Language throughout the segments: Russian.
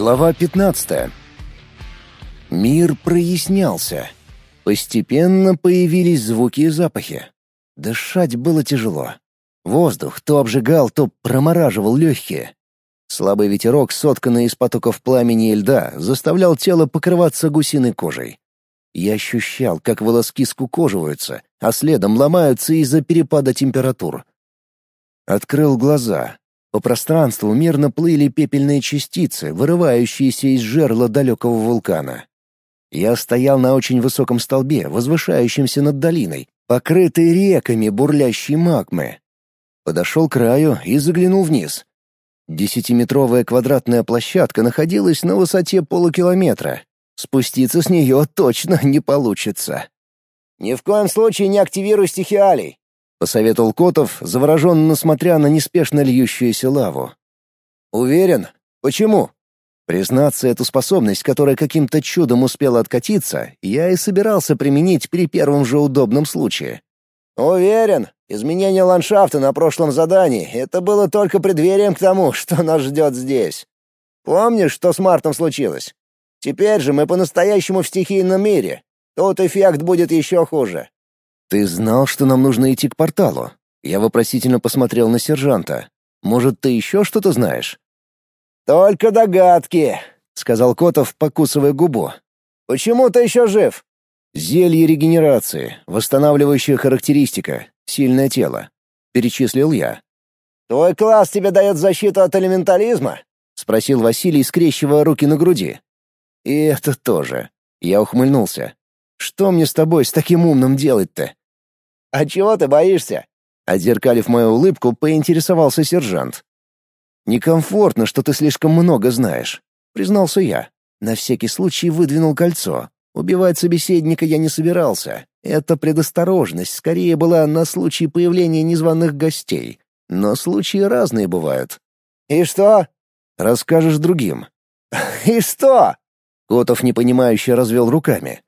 Глава 15. Мир прояснялся. Постепенно появились звуки и запахи. Дышать было тяжело. Воздух то обжигал, то промораживал легкие. Слабый ветерок, сотканный из потоков пламени и льда, заставлял тело покрываться гусиной кожей. Я ощущал, как волоски скукоживаются, а следом ломаются из-за перепада температур. Открыл глаза, по пространству мирно плыли пепельные частицы, вырывающиеся из жерла далекого вулкана. Я стоял на очень высоком столбе, возвышающемся над долиной, покрытой реками бурлящей магмы. Подошел к краю и заглянул вниз. Десятиметровая квадратная площадка находилась на высоте полукилометра. Спуститься с нее точно не получится. «Ни в коем случае не активируй стихиалий», посоветовал Котов, завороженно смотря на неспешно льющуюся лаву. «Уверен? Почему?» Признаться, эту способность, которая каким-то чудом успела откатиться, я и собирался применить при первом же удобном случае. «Уверен. Изменение ландшафта на прошлом задании — это было только преддверием к тому, что нас ждет здесь. Помнишь, что с Мартом случилось? Теперь же мы по-настоящему в стихийном мире. Тут эффект будет еще хуже. «Ты знал, что нам нужно идти к порталу?» Я вопросительно посмотрел на сержанта. «Может, ты еще что-то знаешь?» «Только догадки», — сказал Котов, покусывая губу. «Почему ты еще жив?» «Зелье регенерации, восстанавливающая характеристика, сильное тело», — перечислил я. «Твой класс тебе дает защиту от элементализма?» — спросил Василий, скрещивая руки на груди. «И это тоже». Я ухмыльнулся. «Что мне с тобой с таким умным делать-то?» «А чего ты боишься?» Отзеркалив мою улыбку, поинтересовался сержант. «Некомфортно, что ты слишком много знаешь», — признался я. На всякий случай выдвинул кольцо. Убивать собеседника я не собирался. Эта предосторожность скорее была на случай появления незваных гостей. Но случаи разные бывают. «И что?» «Расскажешь другим». «И что?» Котов непонимающе развел руками.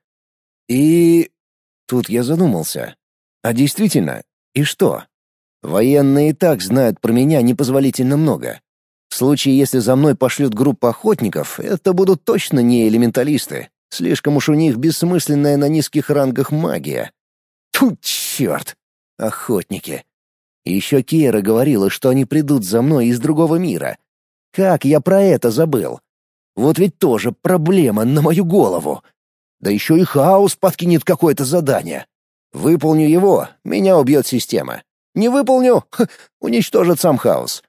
«И...» Тут я задумался. А действительно, и что? Военные и так знают про меня непозволительно много. В случае, если за мной пошлют группу охотников, это будут точно не элементалисты. Слишком уж у них бессмысленная на низких рангах магия. Тут черт! Охотники. Еще Кира говорила, что они придут за мной из другого мира. Как я про это забыл? Вот ведь тоже проблема на мою голову. Да еще и хаос подкинет какое-то задание. Выполню его, меня убьет система. Не выполню — уничтожит сам хаос.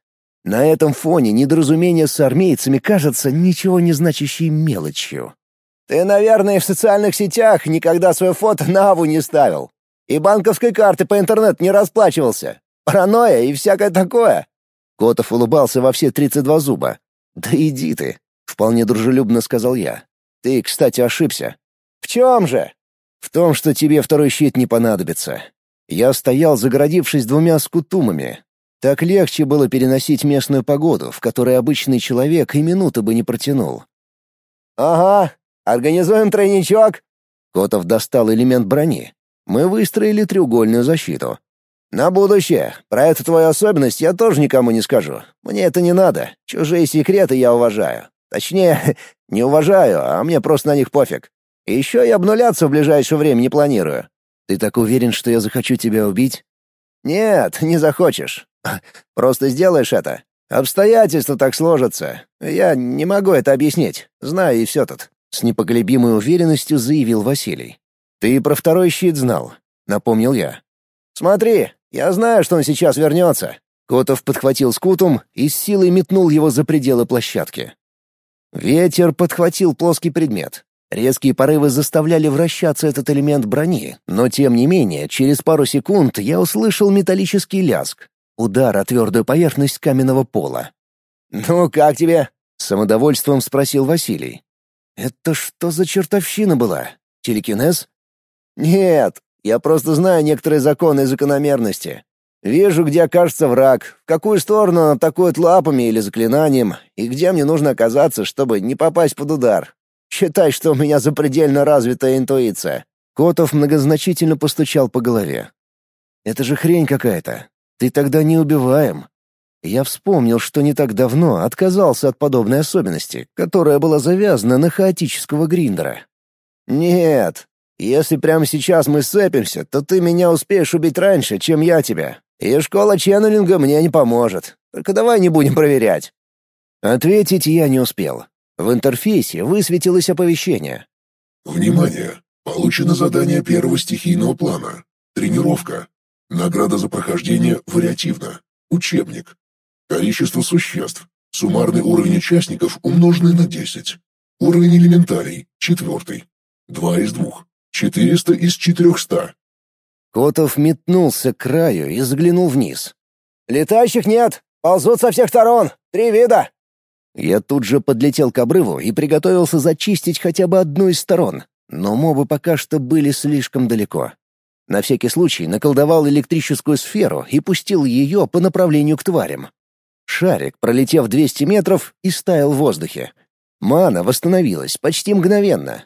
На этом фоне недоразумение с армейцами кажется ничего не значащей мелочью. «Ты, наверное, в социальных сетях никогда свое фото на Аву не ставил. И банковской карты по интернету не расплачивался. Паранойя и всякое такое». Котов улыбался во все тридцать два зуба. «Да иди ты», — вполне дружелюбно сказал я. «Ты, кстати, ошибся». «В чем же?» В том, что тебе второй щит не понадобится. Я стоял, загородившись двумя скутумами. Так легче было переносить местную погоду, в которой обычный человек и минуты бы не протянул. «Ага, организуем тройничок!» Котов достал элемент брони. Мы выстроили треугольную защиту. «На будущее. Про эту твою особенность я тоже никому не скажу. Мне это не надо. Чужие секреты я уважаю. Точнее, не уважаю, а мне просто на них пофиг. И еще и обнуляться в ближайшее время не планирую. Ты так уверен, что я захочу тебя убить? Нет, не захочешь. Просто сделаешь это. Обстоятельства так сложатся. Я не могу это объяснить. Знаю и все тут. С непоколебимой уверенностью заявил Василий. Ты про второй щит знал, напомнил я. Смотри, я знаю, что он сейчас вернется. Котов подхватил скутум и с силой метнул его за пределы площадки. Ветер подхватил плоский предмет, Резкие порывы заставляли вращаться этот элемент брони, но тем не менее, через пару секунд я услышал металлический ляск. Удар о твердую поверхность каменного пола. «Ну, как тебе?» — самодовольством спросил Василий. «Это что за чертовщина была? Телекинез?» «Нет, я просто знаю некоторые законы и закономерности. Вижу, где окажется враг, в какую сторону он атакует лапами или заклинанием, и где мне нужно оказаться, чтобы не попасть под удар. Считай, что у меня запредельно развитая интуиция». Котов многозначительно постучал по голове. «Это же хрень какая-то. Ты тогда не убиваем». Я вспомнил, что не так давно отказался от подобной особенности, которая была завязана на хаотического гриндера. «Нет, если прямо сейчас мы сцепимся, то ты меня успеешь убить раньше, чем я тебя. И школа ченнелинга мне не поможет. Только давай не будем проверять». Ответить я не успел. В интерфейсе высветилось оповещение. «Внимание! Получено задание первого стихийного плана. Тренировка. Награда за прохождение вариативно. Учебник. Количество существ. Суммарный уровень участников умноженный на 10. Уровень элементарий. Четвертый. Два из двух. Четыреста из четырехста. Котов метнулся к краю и заглянул вниз. «Летающих нет! Ползут со всех сторон! Три вида!» Я тут же подлетел к обрыву и приготовился зачистить хотя бы одну из сторон, но мобы пока что были слишком далеко. На всякий случай наколдовал электрическую сферу и пустил ее по направлению к тварям. Шарик, пролетев 200 метров, и стаял в воздухе. Мана восстановилась почти мгновенно.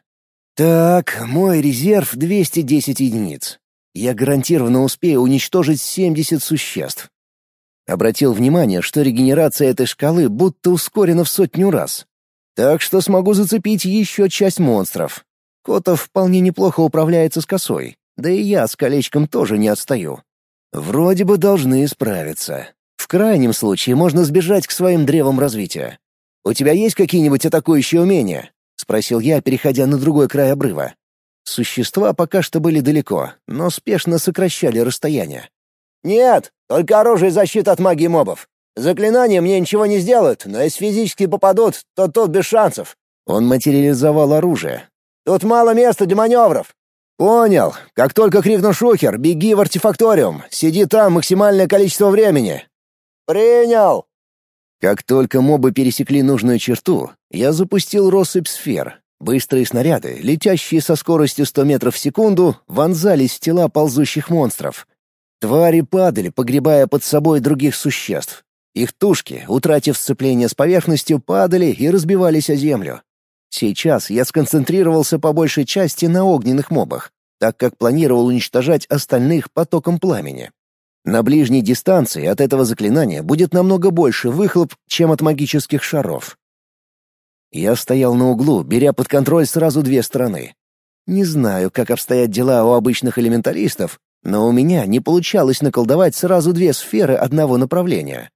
Так, мой резерв 210 единиц я гарантированно успею уничтожить 70 существ. Обратил внимание, что регенерация этой шкалы будто ускорена в сотню раз. Так что смогу зацепить еще часть монстров. Котов вполне неплохо управляется с косой, да и я с колечком тоже не отстаю. Вроде бы должны справиться. В крайнем случае можно сбежать к своим древам развития. «У тебя есть какие-нибудь атакующие умения?» — спросил я, переходя на другой край обрыва. Существа пока что были далеко, но спешно сокращали расстояние. «Нет, только оружие защита от магии мобов. Заклинания мне ничего не сделают, но если физически попадут, то тут без шансов». Он материализовал оружие. «Тут мало места для маневров». «Понял. Как только крикну шухер, беги в артефакториум. Сиди там максимальное количество времени». «Принял!» Как только мобы пересекли нужную черту, я запустил россыпь сфер, Быстрые снаряды, летящие со скоростью 100 метров в секунду, вонзались в тела ползущих монстров. Твари падали, погребая под собой других существ. Их тушки, утратив сцепление с поверхностью, падали и разбивались о землю. Сейчас я сконцентрировался по большей части на огненных мобах, так как планировал уничтожать остальных потоком пламени. На ближней дистанции от этого заклинания будет намного больше выхлоп, чем от магических шаров. Я стоял на углу, беря под контроль сразу две стороны. Не знаю, как обстоят дела у обычных элементалистов, но у меня не получалось наколдовать сразу две сферы одного направления.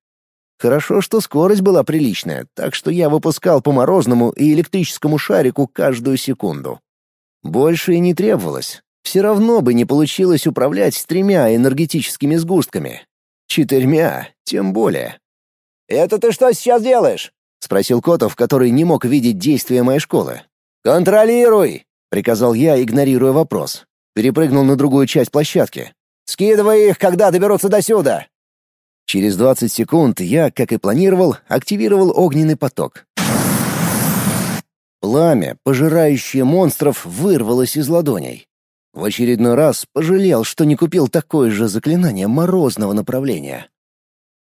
Хорошо, что скорость была приличная, так что я выпускал по морозному и электрическому шарику каждую секунду. Больше и не требовалось. Все равно бы не получилось управлять тремя энергетическими сгустками. Четырьмя, тем более. «Это ты что сейчас делаешь?» — спросил Котов, который не мог видеть действия моей школы. «Контролируй!» — приказал я, игнорируя вопрос. Перепрыгнул на другую часть площадки. «Скидывай их, когда доберутся до сюда!» Через 20 секунд я, как и планировал, активировал огненный поток. Пламя, пожирающее монстров, вырвалось из ладоней. В очередной раз пожалел, что не купил такое же заклинание морозного направления.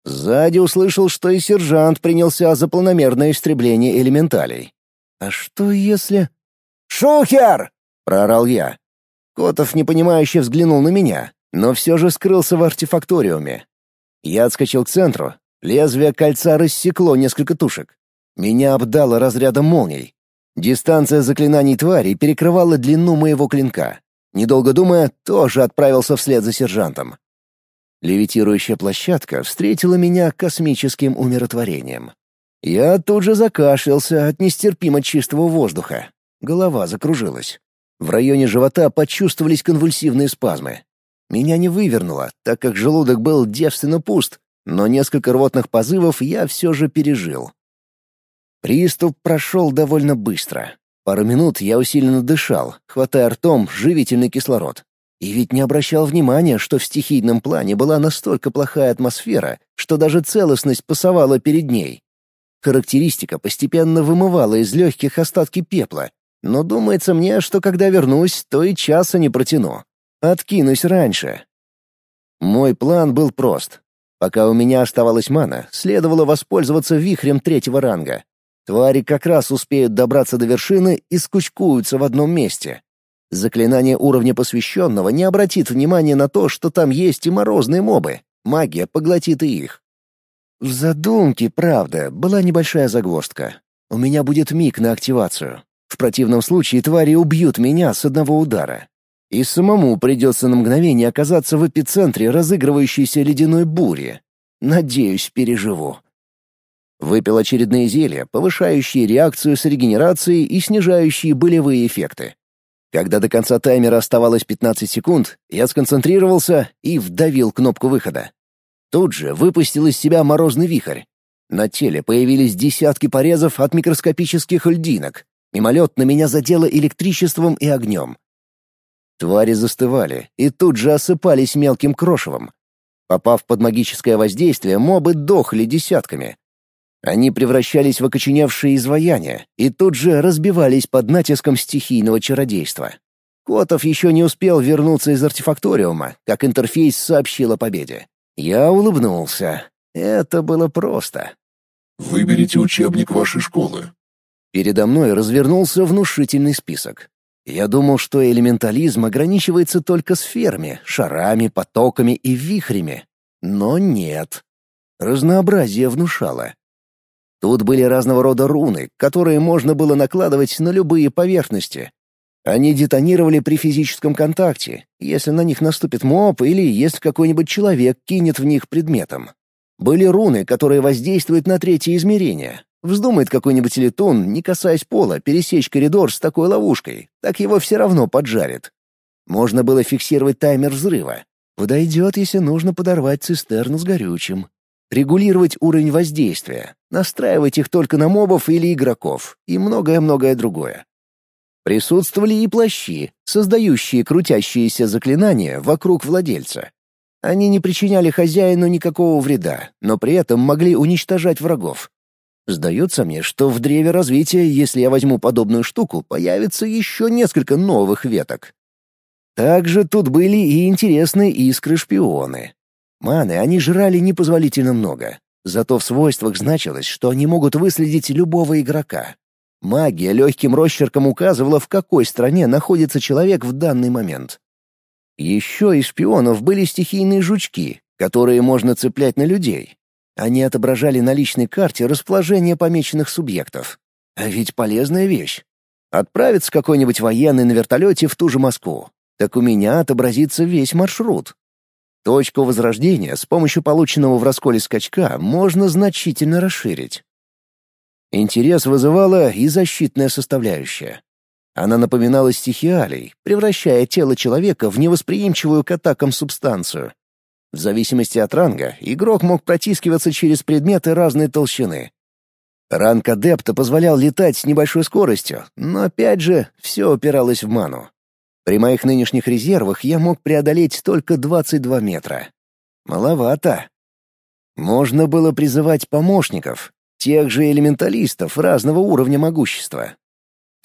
Сзади услышал, что и сержант принялся за планомерное истребление элементалей. «А что если...» «Шухер!» — проорал я. Котов непонимающе взглянул на меня, но все же скрылся в артефакториуме. Я отскочил к центру. Лезвие кольца рассекло несколько тушек. Меня обдало разрядом молний. Дистанция заклинаний твари перекрывала длину моего клинка. Недолго думая, тоже отправился вслед за сержантом. Левитирующая площадка встретила меня космическим умиротворением. Я тут же закашлялся от нестерпимо чистого воздуха. Голова закружилась. В районе живота почувствовались конвульсивные спазмы. Меня не вывернуло, так как желудок был девственно пуст, но несколько рвотных позывов я все же пережил. Приступ прошел довольно быстро. Пару минут я усиленно дышал, хватая ртом живительный кислород. И ведь не обращал внимания, что в стихийном плане была настолько плохая атмосфера, что даже целостность пасовала перед ней. Характеристика постепенно вымывала из легких остатки пепла, но думается мне, что когда вернусь, то и часа не протяну. Откинусь раньше. Мой план был прост. Пока у меня оставалась мана, следовало воспользоваться вихрем третьего ранга. Твари как раз успеют добраться до вершины и скучкуются в одном месте. Заклинание уровня посвященного не обратит внимания на то, что там есть и морозные мобы. Магия поглотит и их. В задумке, правда, была небольшая загвоздка. У меня будет миг на активацию. В противном случае твари убьют меня с одного удара. И самому придется на мгновение оказаться в эпицентре разыгрывающейся ледяной бури. Надеюсь, переживу. Выпил очередные зелья, повышающие реакцию с регенерацией и снижающие болевые эффекты. Когда до конца таймера оставалось 15 секунд, я сконцентрировался и вдавил кнопку выхода. Тут же выпустил из себя морозный вихрь. На теле появились десятки порезов от микроскопических льдинок. Мимолет на меня задело электричеством и огнем. Твари застывали и тут же осыпались мелким крошевом. Попав под магическое воздействие, мобы дохли десятками. Они превращались в окоченевшие изваяния и тут же разбивались под натиском стихийного чародейства. Котов еще не успел вернуться из артефакториума, как интерфейс сообщил о победе. Я улыбнулся. Это было просто. «Выберите учебник вашей школы». Передо мной развернулся внушительный список. Я думал, что элементализм ограничивается только сферами, шарами, потоками и вихрями. Но нет. Разнообразие внушало. Тут были разного рода руны, которые можно было накладывать на любые поверхности. Они детонировали при физическом контакте, если на них наступит моб или если какой-нибудь человек кинет в них предметом. Были руны, которые воздействуют на третье измерение, Вздумает какой-нибудь летун, не касаясь пола, пересечь коридор с такой ловушкой, так его все равно поджарит. Можно было фиксировать таймер взрыва. Подойдет, если нужно подорвать цистерну с горючим. Регулировать уровень воздействия, настраивать их только на мобов или игроков и многое-многое другое. Присутствовали и плащи, создающие крутящиеся заклинания вокруг владельца. Они не причиняли хозяину никакого вреда, но при этом могли уничтожать врагов. Сдается мне, что в древе развития, если я возьму подобную штуку, появится еще несколько новых веток. Также тут были и интересные искры-шпионы. Маны они жрали непозволительно много. Зато в свойствах значилось, что они могут выследить любого игрока. Магия легким росчерком указывала, в какой стране находится человек в данный момент. Еще из шпионов были стихийные жучки, которые можно цеплять на людей. Они отображали на личной карте расположение помеченных субъектов. А ведь полезная вещь. Отправится какой-нибудь военный на вертолете в ту же Москву. Так у меня отобразится весь маршрут. Точку возрождения с помощью полученного в расколе скачка можно значительно расширить. Интерес вызывала и защитная составляющая. Она напоминала стихиалий, превращая тело человека в невосприимчивую к атакам субстанцию. В зависимости от ранга, игрок мог протискиваться через предметы разной толщины. Ранг адепта позволял летать с небольшой скоростью, но опять же, все упиралось в ману. При моих нынешних резервах я мог преодолеть только 22 метра. Маловато. Можно было призывать помощников, тех же элементалистов разного уровня могущества.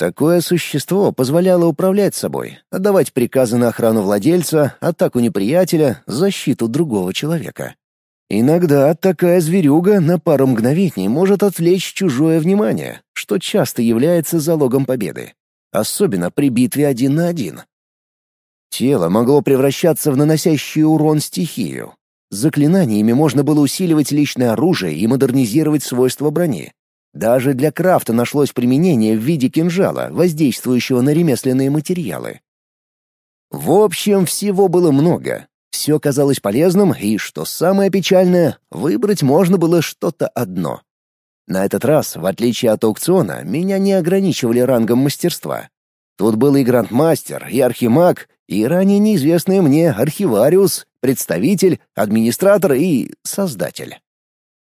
Такое существо позволяло управлять собой, отдавать приказы на охрану владельца, атаку неприятеля, защиту другого человека. Иногда такая зверюга на пару мгновений может отвлечь чужое внимание, что часто является залогом победы, особенно при битве один на один. Тело могло превращаться в наносящий урон стихию. Заклинаниями можно было усиливать личное оружие и модернизировать свойства брони. Даже для крафта нашлось применение в виде кинжала, воздействующего на ремесленные материалы. В общем, всего было много. Все казалось полезным, и, что самое печальное, выбрать можно было что-то одно. На этот раз, в отличие от аукциона, меня не ограничивали рангом мастерства. Тут был и грандмастер, и архимаг, и ранее неизвестный мне архивариус, представитель, администратор и создатель.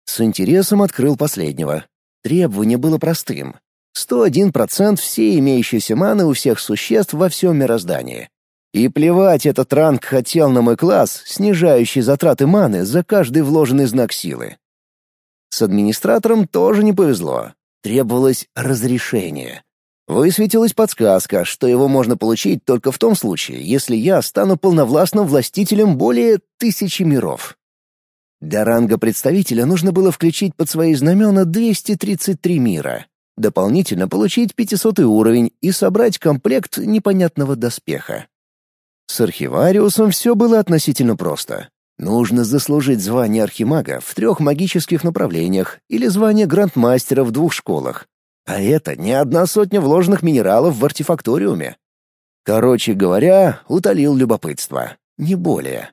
С интересом открыл последнего. Требование было простым. 101% всей имеющейся маны у всех существ во всем мироздании. И плевать этот ранг хотел на мой класс, снижающий затраты маны за каждый вложенный знак силы. С администратором тоже не повезло. Требовалось разрешение. Высветилась подсказка, что его можно получить только в том случае, если я стану полновластным властителем более тысячи миров. Для ранга представителя нужно было включить под свои знамена 233 мира, дополнительно получить 500 уровень и собрать комплект непонятного доспеха. С архивариусом все было относительно просто. Нужно заслужить звание архимага в трех магических направлениях или звание грандмастера в двух школах. А это не одна сотня вложенных минералов в артефакториуме. Короче говоря, утолил любопытство. Не более.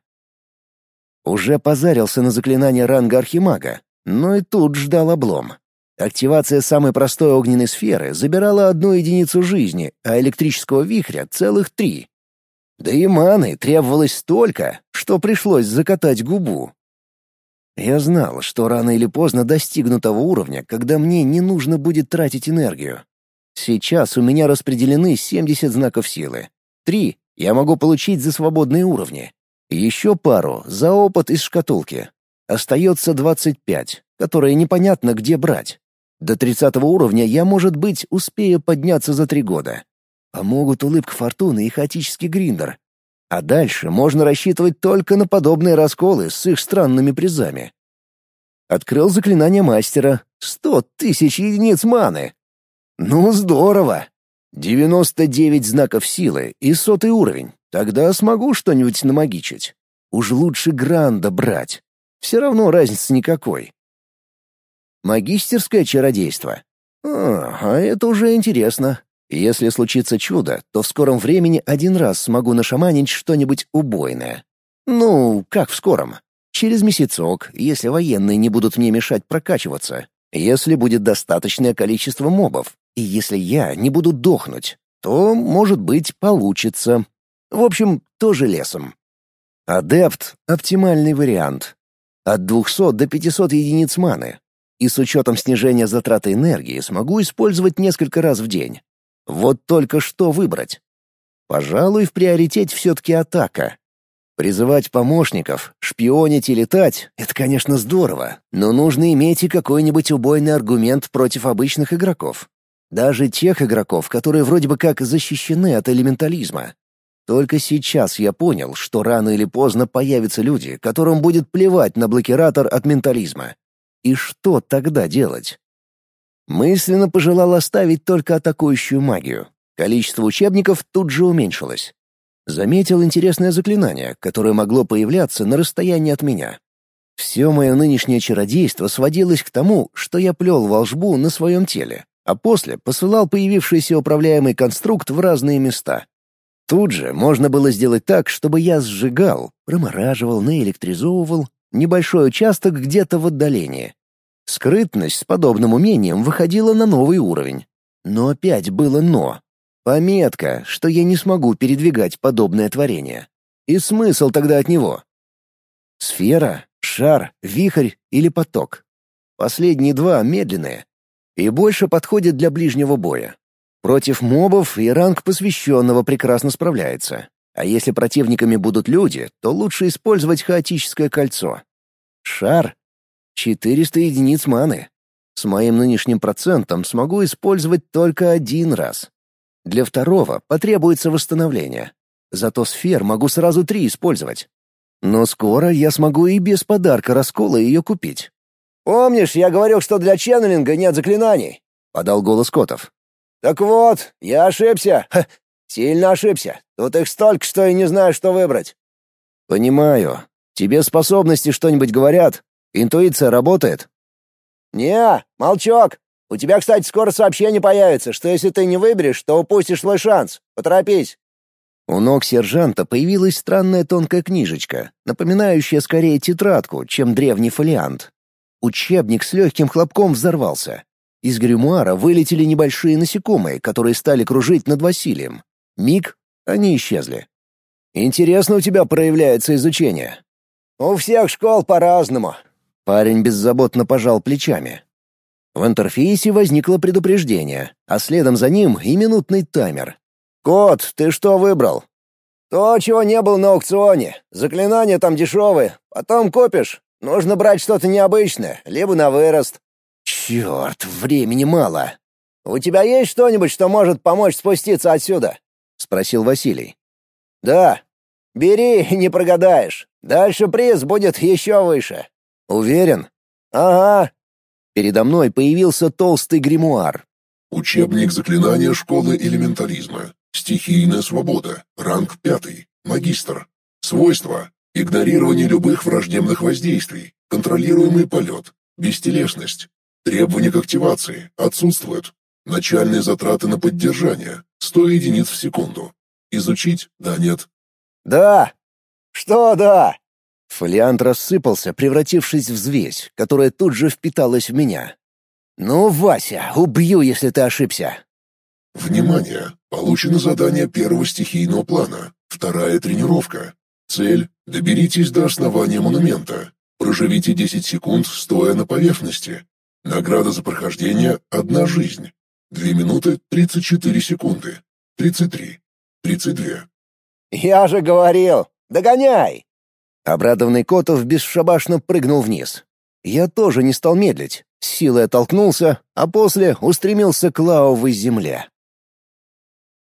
Уже позарился на заклинание ранга архимага, но и тут ждал облом. Активация самой простой огненной сферы забирала одну единицу жизни, а электрического вихря — целых три. Да и маны требовалось столько, что пришлось закатать губу. Я знал, что рано или поздно достигну того уровня, когда мне не нужно будет тратить энергию. Сейчас у меня распределены 70 знаков силы. Три я могу получить за свободные уровни. Еще пару за опыт из шкатулки. Остается 25, которые непонятно где брать. До 30 уровня я, может быть, успею подняться за три года. Помогут улыбка фортуны и хаотический гриндер. А дальше можно рассчитывать только на подобные расколы с их странными призами. Открыл заклинание мастера. Сто тысяч единиц маны. Ну, здорово. 99 знаков силы и сотый уровень. Тогда смогу что-нибудь намагичить. Уж лучше Гранда брать. Все равно разницы никакой. Магистерское чародейство. А, это уже интересно. Если случится чудо, то в скором времени один раз смогу нашаманить что-нибудь убойное. Ну, как в скором? Через месяцок, если военные не будут мне мешать прокачиваться. Если будет достаточное количество мобов. И если я не буду дохнуть, то, может быть, получится. В общем, тоже лесом. Адепт — оптимальный вариант. От 200 до 500 единиц маны. И с учетом снижения затраты энергии смогу использовать несколько раз в день. Вот только что выбрать. Пожалуй, в приоритете все-таки атака. Призывать помощников, шпионить и летать — это, конечно, здорово, но нужно иметь и какой-нибудь убойный аргумент против обычных игроков. Даже тех игроков, которые вроде бы как защищены от элементализма. Только сейчас я понял, что рано или поздно появятся люди, которым будет плевать на блокиратор от ментализма. И что тогда делать? Мысленно пожелал оставить только атакующую магию. Количество учебников тут же уменьшилось. Заметил интересное заклинание, которое могло появляться на расстоянии от меня. Все мое нынешнее чародейство сводилось к тому, что я плел волшбу на своем теле, а после посылал появившийся управляемый конструкт в разные места. Тут же можно было сделать так, чтобы я сжигал, промораживал, наэлектризовывал небольшой участок где-то в отдалении. Скрытность с подобным умением выходила на новый уровень. Но опять было «но». Пометка, что я не смогу передвигать подобное творение. И смысл тогда от него? Сфера, шар, вихрь или поток. Последние два медленные и больше подходят для ближнего боя. Против мобов и ранг посвященного прекрасно справляется. А если противниками будут люди, то лучше использовать хаотическое кольцо. Шар — 400 единиц маны. С моим нынешним процентом смогу использовать только один раз. Для второго потребуется восстановление. Зато сфер могу сразу три использовать. Но скоро я смогу и без подарка раскола ее купить. «Помнишь, я говорил, что для ченнелинга нет заклинаний?» — подал голос Котов. «Так вот, я ошибся. Ха, сильно ошибся. Тут их столько, что и не знаю, что выбрать». «Понимаю. Тебе способности что-нибудь говорят? Интуиция работает?» «Не, молчок. У тебя, кстати, скоро сообщение появится, что если ты не выберешь, то упустишь свой шанс. Поторопись». У ног сержанта появилась странная тонкая книжечка, напоминающая скорее тетрадку, чем древний фолиант. Учебник с легким хлопком взорвался. Из гримуара вылетели небольшие насекомые, которые стали кружить над Василием. Миг — они исчезли. «Интересно у тебя проявляется изучение». «У всех школ по-разному». Парень беззаботно пожал плечами. В интерфейсе возникло предупреждение, а следом за ним и минутный таймер. «Кот, ты что выбрал?» «То, чего не было на аукционе. Заклинания там дешевые. Потом купишь. Нужно брать что-то необычное, либо на вырост. «Черт, времени мало!» «У тебя есть что-нибудь, что может помочь спуститься отсюда?» — спросил Василий. «Да. Бери, не прогадаешь. Дальше приз будет еще выше». «Уверен?» «Ага». Передо мной появился толстый гримуар. Учебник заклинания школы элементализма. Стихийная свобода. Ранг пятый. Магистр. Свойства. Игнорирование любых враждебных воздействий, контролируемый полет, бестелесность. Требования к активации отсутствуют. Начальные затраты на поддержание – 100 единиц в секунду. Изучить? Да, нет. Да. Что да? Фолиант рассыпался, превратившись в взвесь, которая тут же впиталась в меня. «Ну, Вася, убью, если ты ошибся!» «Внимание! Получено задание первого стихийного плана. Вторая тренировка. Цель — доберитесь до основания монумента. Проживите 10 секунд, стоя на поверхности. Награда за прохождение — одна жизнь. 2 минуты 34 секунды. 33. 32. «Я же говорил! Догоняй!» Обрадованный Котов бесшабашно прыгнул вниз. Я тоже не стал медлить, с силой оттолкнулся, а после устремился к лавовой земле.